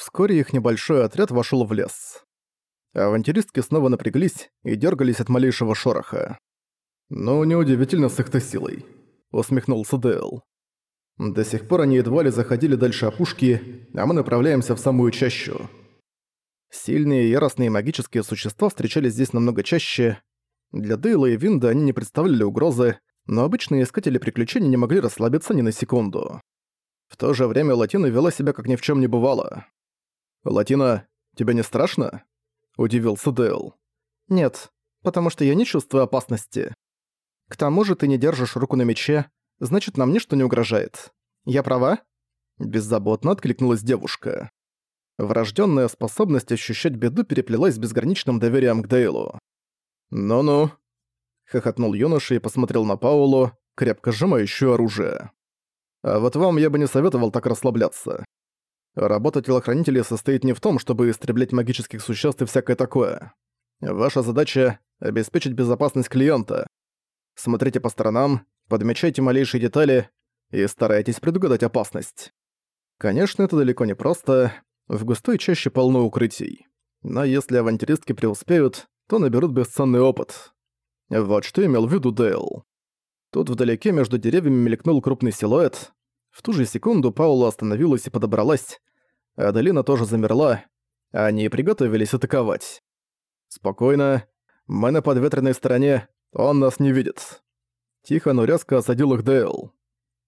Вскоре их небольшой отряд вошел в лес. Авантюристки снова напряглись и дергались от малейшего шороха. «Ну, неудивительно с их-то силой», — усмехнулся Дэл. «До сих пор они едва ли заходили дальше опушки, а мы направляемся в самую чащу». Сильные яростные магические существа встречались здесь намного чаще. Для Дейла и Винда они не представляли угрозы, но обычные искатели приключений не могли расслабиться ни на секунду. В то же время Латина вела себя как ни в чем не бывало. «Латина, тебе не страшно?» – удивился Дэл. «Нет, потому что я не чувствую опасности. К тому же ты не держишь руку на мече, значит, нам ничто не угрожает. Я права?» Беззаботно откликнулась девушка. Врожденная способность ощущать беду переплелась с безграничным доверием к Дейлу. «Ну-ну», — хохотнул юноша и посмотрел на Паулу, крепко сжимающую оружие. «А вот вам я бы не советовал так расслабляться. Работа телохранителей состоит не в том, чтобы истреблять магических существ и всякое такое. Ваша задача — обеспечить безопасность клиента. Смотрите по сторонам, подмечайте малейшие детали и старайтесь предугадать опасность. Конечно, это далеко не просто, в густой чаще полно укрытий. Но если авантюристки преуспеют, то наберут бесценный опыт. Вот что имел в виду Дейл. Тут вдалеке между деревьями мелькнул крупный силуэт. В ту же секунду Паула остановилась и подобралась. Аделина тоже замерла. Они приготовились атаковать. «Спокойно. Мы на подветренной стороне. Он нас не видит». Тихо, но резко осадил их Дейл.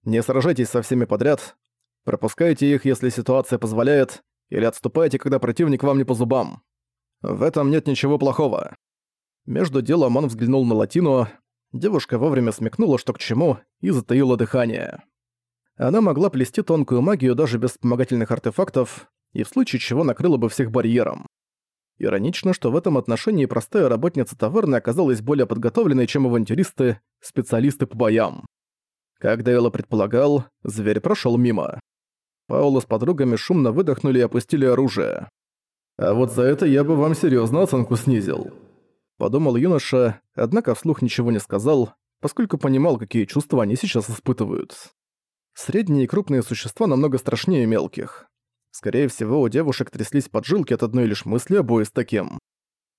«Не сражайтесь со всеми подряд. Пропускайте их, если ситуация позволяет, или отступайте, когда противник вам не по зубам. В этом нет ничего плохого». Между делом он взглянул на Латину. Девушка вовремя смекнула, что к чему, и затаила дыхание. Она могла плести тонкую магию даже без вспомогательных артефактов, и в случае чего накрыла бы всех барьером. Иронично, что в этом отношении простая работница таверны оказалась более подготовленной, чем авантюристы, специалисты по боям. Как Дейла предполагал, зверь прошел мимо. Паула с подругами шумно выдохнули и опустили оружие. «А вот за это я бы вам серьезно оценку снизил», — подумал юноша, однако вслух ничего не сказал, поскольку понимал, какие чувства они сейчас испытывают. Средние и крупные существа намного страшнее мелких. Скорее всего, у девушек тряслись поджилки от одной лишь мысли о бою с таким.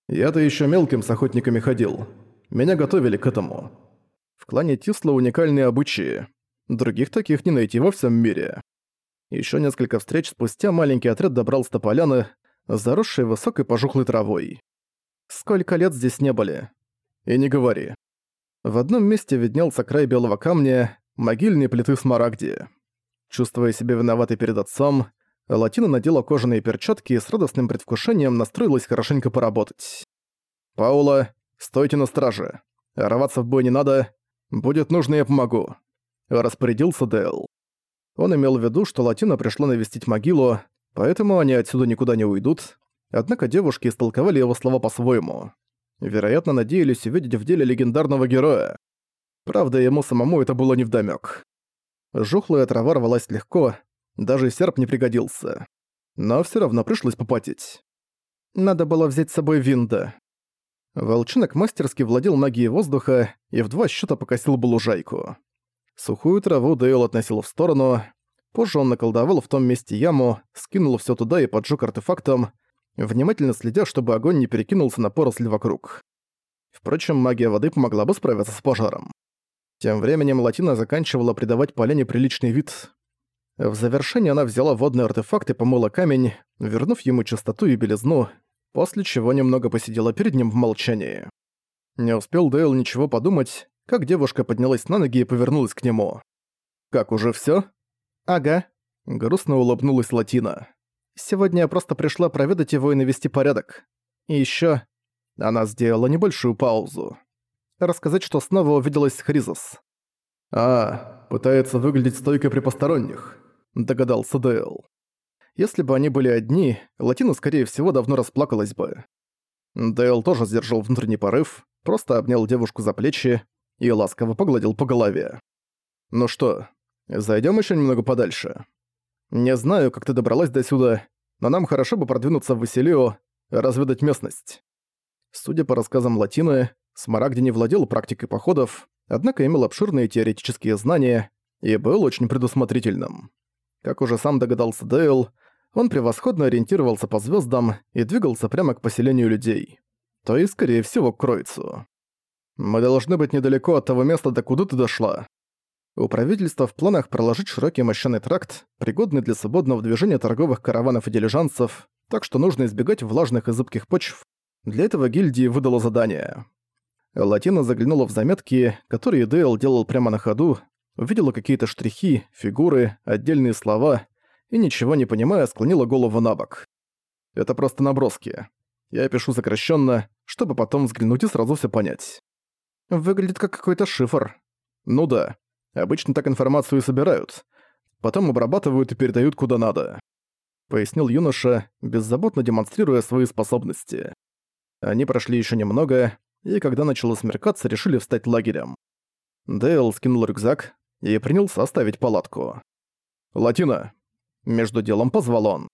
Я-то еще мелким с охотниками ходил. Меня готовили к этому. В клане Тисла уникальные обычаи. Других таких не найти во всем мире. Еще несколько встреч спустя маленький отряд добрался до поляны, заросшей высокой пожухлой травой. Сколько лет здесь не были? И не говори. В одном месте виднелся край белого камня, могильные плиты смарагди. Чувствуя себя виноватой перед отцом, Латина надела кожаные перчатки и с радостным предвкушением настроилась хорошенько поработать. «Паула, стойте на страже. Рваться в бой не надо. Будет нужно, я помогу», — распорядился Дэл. Он имел в виду, что Латина пришла навестить могилу, поэтому они отсюда никуда не уйдут, однако девушки истолковали его слова по-своему. Вероятно, надеялись увидеть в деле легендарного героя. Правда, ему самому это было невдомёк. Жухлая трава рвалась легко, даже серп не пригодился. Но всё равно пришлось попотеть. Надо было взять с собой винда. Волчонок мастерски владел магией воздуха и в два счёта покосил бы лужайку. Сухую траву Дейл относил в сторону. Позже он наколдовал в том месте яму, скинул всё туда и поджег артефактом, внимательно следя, чтобы огонь не перекинулся на поросль вокруг. Впрочем, магия воды помогла бы справиться с пожаром. Тем временем Латина заканчивала придавать поляне приличный вид. В завершение она взяла водный артефакт и помыла камень, вернув ему чистоту и белизну, после чего немного посидела перед ним в молчании. Не успел Дейл ничего подумать, как девушка поднялась на ноги и повернулась к нему. «Как, уже всё?» «Ага», — грустно улыбнулась Латина. «Сегодня я просто пришла проведать его и навести порядок. И ещё...» Она сделала небольшую паузу рассказать, что снова увиделась с Хризос. «А, пытается выглядеть стойкой при посторонних», — догадался Дейл. Если бы они были одни, Латина, скорее всего, давно расплакалась бы. Дейл тоже сдержал внутренний порыв, просто обнял девушку за плечи и ласково погладил по голове. «Ну что, зайдем еще немного подальше? Не знаю, как ты добралась до сюда, но нам хорошо бы продвинуться в Василио, разведать местность». Судя по рассказам Латины, Смарагди не владел практикой походов, однако имел обширные теоретические знания и был очень предусмотрительным. Как уже сам догадался Дейл, Он превосходно ориентировался по звездам и двигался прямо к поселению людей. То есть, скорее всего, к Кройцу. «Мы должны быть недалеко от того места, до куда ты дошла». У правительства в планах проложить широкий мощенный тракт, пригодный для свободного движения торговых караванов и дилижансов, так что нужно избегать влажных и зыбких почв. Для этого гильдии выдало задание. Латина заглянула в заметки, которые Дейл делал прямо на ходу, увидела какие-то штрихи, фигуры, отдельные слова и, ничего не понимая, склонила голову на бок. Это просто наброски. Я пишу сокращенно, чтобы потом взглянуть и сразу все понять. Выглядит как какой-то шифр. Ну да. Обычно так информацию и собирают. Потом обрабатывают и передают куда надо. Пояснил юноша, беззаботно демонстрируя свои способности. Они прошли еще немного, и когда начало смеркаться, решили встать лагерем. Дейл скинул рюкзак и принялся оставить палатку. «Латина!» Между делом позвал он.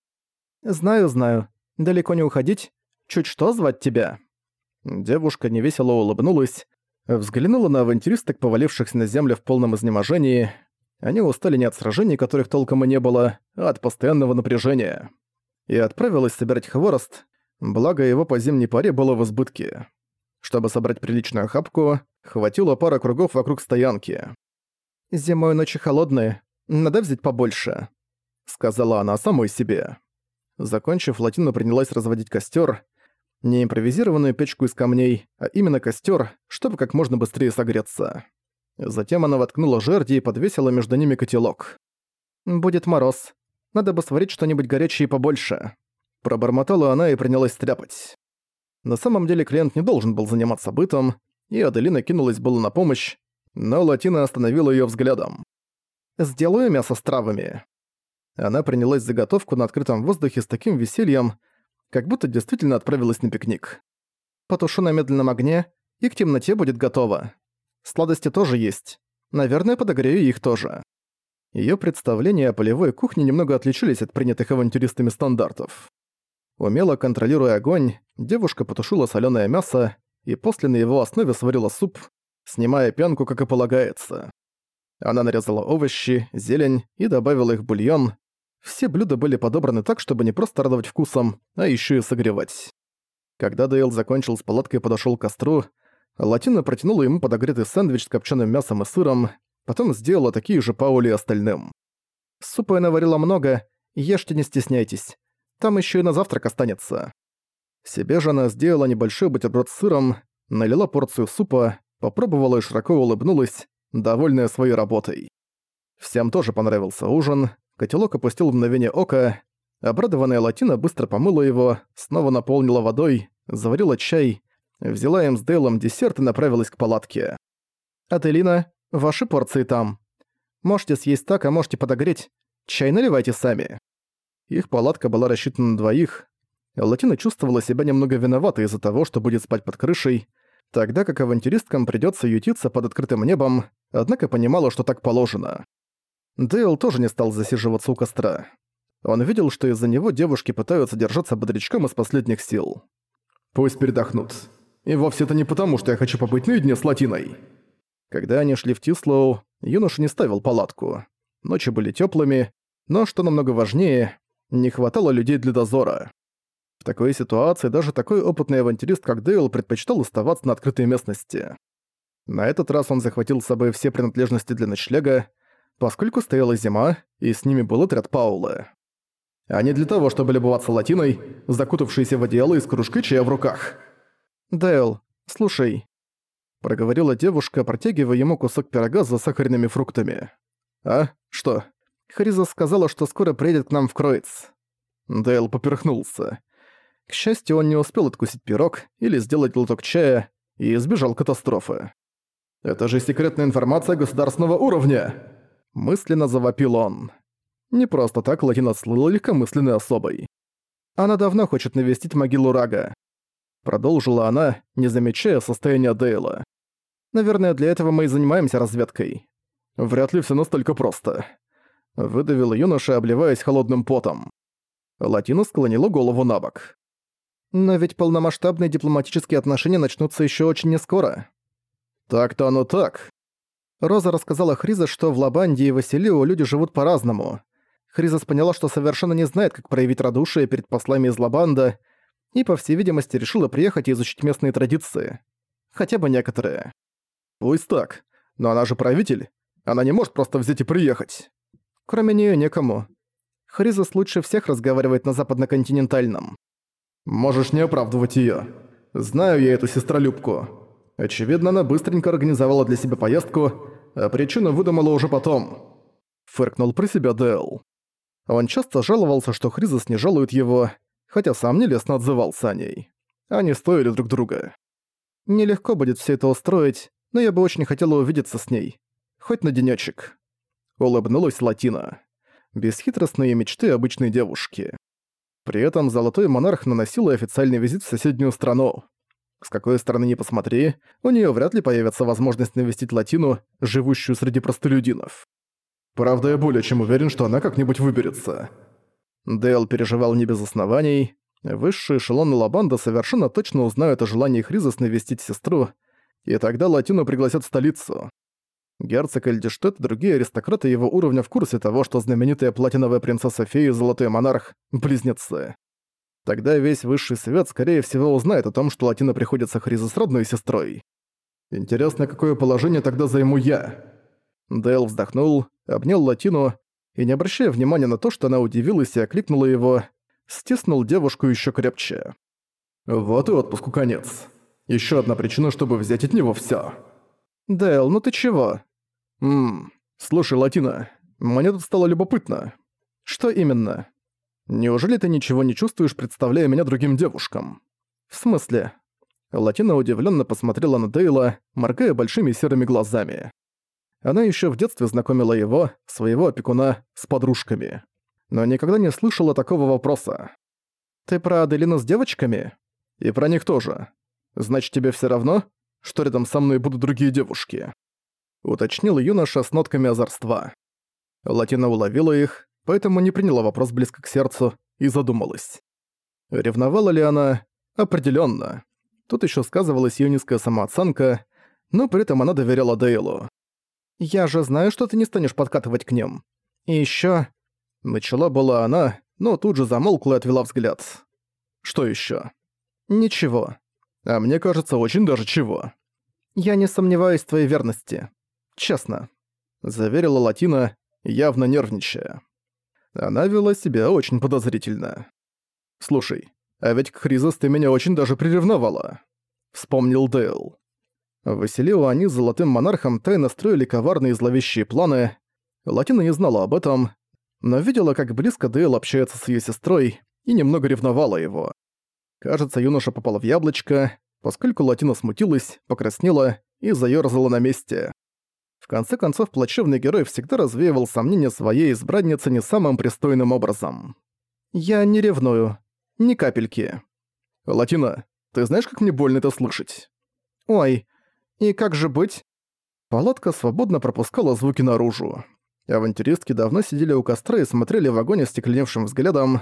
«Знаю, знаю. Далеко не уходить. Чуть что звать тебя?» Девушка невесело улыбнулась, взглянула на авантюристок, повалившихся на землю в полном изнеможении. Они устали не от сражений, которых толком и не было, а от постоянного напряжения. И отправилась собирать хворост, благо его по зимней паре было в избытке. Чтобы собрать приличную охапку, хватило пара кругов вокруг стоянки. «Зимой ночи холодные, надо взять побольше», — сказала она самой себе. Закончив, Латина принялась разводить костер, не импровизированную печку из камней, а именно костер, чтобы как можно быстрее согреться. Затем она воткнула жерди и подвесила между ними котелок. «Будет мороз. Надо бы сварить что-нибудь горячее побольше». Пробормотала она и принялась стряпать. На самом деле клиент не должен был заниматься бытом, и Аделина кинулась было на помощь, но Латина остановила её взглядом. «Сделаю мясо с травами». Она принялась заготовку на открытом воздухе с таким весельем, как будто действительно отправилась на пикник. Потушу на медленном огне, и к темноте будет готово. Сладости тоже есть. Наверное, подогрею их тоже. Её представления о полевой кухне немного отличались от принятых авантюристами стандартов. Умело контролируя огонь, девушка потушила солёное мясо и после на его основе сварила суп, снимая пенку, как и полагается. Она нарезала овощи, зелень и добавила их в бульон, все блюда были подобраны так, чтобы не просто радовать вкусом, а еще и согревать. Когда Дейл закончил с палаткой и подошёл к костру, Латина протянула ему подогретый сэндвич с копченым мясом и сыром, потом сделала такие же Паули остальным. «Супа я наварила много, ешьте не стесняйтесь. Там еще и на завтрак останется». Себе же она сделала небольшой бутерброд с сыром, налила порцию супа, попробовала и широко улыбнулась, довольная своей работой. Всем тоже понравился ужин, Котелок опустил в мгновение ока. Обрадованная Латина быстро помыла его, снова наполнила водой, заварила чай, взяла им с Дейлом десерт и направилась к палатке. «Аделина, ваши порции там. Можете съесть так, а можете подогреть. Чай наливайте сами». Их палатка была рассчитана на двоих. Латина чувствовала себя немного виноватой из-за того, что будет спать под крышей, тогда как авантюристкам придётся ютиться под открытым небом, однако понимала, что так положено. Дейл тоже не стал засиживаться у костра. Он видел, что из-за него девушки пытаются держаться бодрячком из последних сил. «Пусть передохнут. И вовсе это не потому, что я хочу побыть наедине с Латиной». Когда они шли в Тислоу, юноша не ставил палатку. Ночи были теплыми, но, что намного важнее, не хватало людей для дозора. В такой ситуации даже такой опытный авантюрист, как Дейл, предпочитал оставаться на открытой местности. На этот раз он захватил с собой все принадлежности для ночлега, поскольку стояла зима, и с ними был отряд Паулы. А не для того, чтобы любоваться латиной, закутавшейся в одеяло из кружки чая в руках. «Дэл, слушай», — проговорила девушка, протягивая ему кусок пирога с засахаренными фруктами. «А? Что?» Хариза сказала, что скоро приедет к нам в Кроиц. Дэл поперхнулся. К счастью, он не успел откусить пирог или сделать глоток чая и избежал катастрофы. «Это же секретная информация государственного уровня!» мысленно завопил он. Не просто так Латина слыла легкомысленной особой. Она давно хочет навестить могилу Рага. Продолжила она, не замечая состояния Дейла. Наверное, для этого мы и занимаемся разведкой. Вряд ли все настолько просто. Выдавил юноша, обливаясь холодным потом. Латина склонила голову на бок. Но ведь полномасштабные дипломатические отношения начнутся еще очень нескоро. Так-то оно так. Роза рассказала Хриза, что в Лабанде и Василио люди живут по-разному. Хризис поняла, что совершенно не знает, как проявить радушие перед послами из Лабанда, и, по всей видимости, решила приехать и изучить местные традиции. Хотя бы некоторые. Пусть так, но она же правитель. Она не может просто взять и приехать. Кроме нее некому. Хризис лучше всех разговаривает на западно-континентальном. Можешь не оправдывать ее. Знаю я эту сестролюбку. Очевидно, она быстренько организовала для себя поездку, а причину выдумала уже потом. Фыркнул про себя Дэл. Он часто жаловался, что Хризис не жалует его, хотя сам нелестно отзывался о ней. Они стоили друг друга. Нелегко будет все это устроить, но я бы очень хотела увидеться с ней. Хоть на денёчек. Улыбнулась Латина. Бесхитростные мечты обычной девушки. При этом Золотой Монарх наносил официальный визит в соседнюю страну. С какой стороны ни посмотри, у нее вряд ли появится возможность навестить Латину, живущую среди простолюдинов. Правда, я более чем уверен, что она как-нибудь выберется. Дейл переживал не без оснований. Высшие эшелоны Лабанда совершенно точно узнают о желании Хризис навестить сестру, и тогда Латину пригласят в столицу. Герцог Эльдиштет и другие аристократы его уровня в курсе того, что знаменитая платиновая принцесса Феи и Золотой Монарх – близнецы. Тогда весь высший свет, скорее всего, узнает о том, что Латина приходится Хризу с родной сестрой. Интересно, какое положение тогда займу я? Дейл вздохнул, обнял Латину и, не обращая внимания на то, что она удивилась и окликнула его, стиснул девушку еще крепче. Вот и отпуску конец. Еще одна причина, чтобы взять от него все. Дейл, ну ты чего? Ммм, слушай, Латина, мне тут стало любопытно. Что именно? Неужели ты ничего не чувствуешь, представляя меня другим девушкам? В смысле? Латина удивленно посмотрела на Дейла, моргая большими серыми глазами. Она еще в детстве знакомила его, своего опекуна, с подружками. Но никогда не слышала такого вопроса. «Ты про Аделину с девочками?» «И про них тоже. Значит, тебе все равно, что рядом со мной будут другие девушки?» Уточнил юноша с нотками озорства. Латина уловила их, поэтому не приняла вопрос близко к сердцу и задумалась. Ревновала ли она? Определенно. Тут еще сказывалась ее низкая самооценка, но при этом она доверяла Дейлу. «Я же знаю, что ты не станешь подкатывать к ним. И еще. Начала была она, но тут же замолкла и отвела взгляд. «Что еще? «Ничего. А мне кажется, очень даже чего». «Я не сомневаюсь в твоей верности. Честно», — заверила Латина, явно нервничая. Она вела себя очень подозрительно. «Слушай, а ведь к Хризос ты меня очень даже приревновала», — вспомнил Дейл. В они с Золотым Монархом тайно строили коварные и зловещие планы. Латина не знала об этом, но видела, как близко Дейл общается с ее сестрой и немного ревновала его. Кажется, юноша попал в яблочко, поскольку Латина смутилась, покраснела и заёрзала на месте. Конце концов, плачевный герой всегда развеивал сомнения своей избранницы не самым пристойным образом. «Я не ревную. Ни капельки». «Латина, ты знаешь, как мне больно это слышать?» «Ой, и как же быть?» Палатка свободно пропускала звуки наружу. Авантюристки давно сидели у костра и смотрели в огонь остекленевшим взглядом.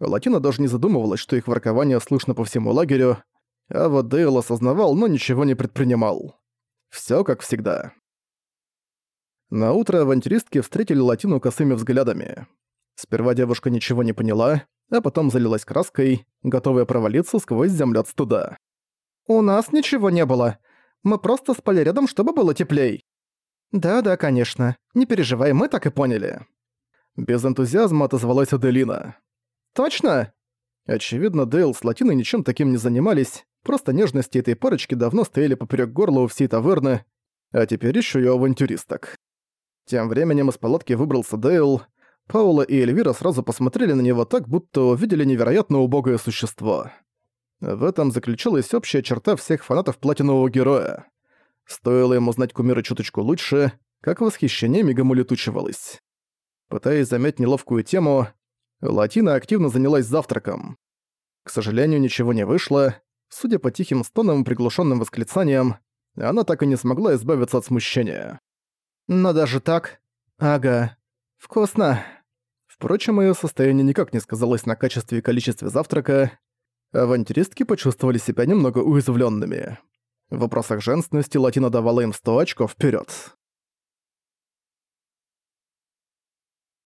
Латина даже не задумывалась, что их воркование слышно по всему лагерю, а вот Дейл осознавал, но ничего не предпринимал. Всё как всегда. На утро авантюристки встретили Латину косыми взглядами. Сперва девушка ничего не поняла, а потом залилась краской, готовая провалиться сквозь землю от студа. «У нас ничего не было. Мы просто спали рядом, чтобы было теплей». «Да-да, конечно. Не переживай, мы так и поняли». Без энтузиазма отозвалась Аделина. «Точно?» Очевидно, Дейл с Латиной ничем таким не занимались, просто нежности этой парочки давно стояли поперек горла у всей таверны, а теперь еще и авантюристок. Тем временем из палатки выбрался Дейл. Паула и Эльвира сразу посмотрели на него так, будто увидели невероятно убогое существо. В этом заключалась общая черта всех фанатов платинового героя. Стоило ему знать кумира чуточку лучше, как восхищение мигом улетучивалось. Пытаясь замять неловкую тему, Латина активно занялась завтраком. К сожалению, ничего не вышло. Судя по тихим стонам и приглушенным восклицаниям, она так и не смогла избавиться от смущения. Но даже так... Ага. Вкусно. Впрочем, её состояние никак не сказалось на качестве и количестве завтрака. Авантюристки почувствовали себя немного уязвлёнными. В вопросах женственности Латина давала им 100 очков вперёд.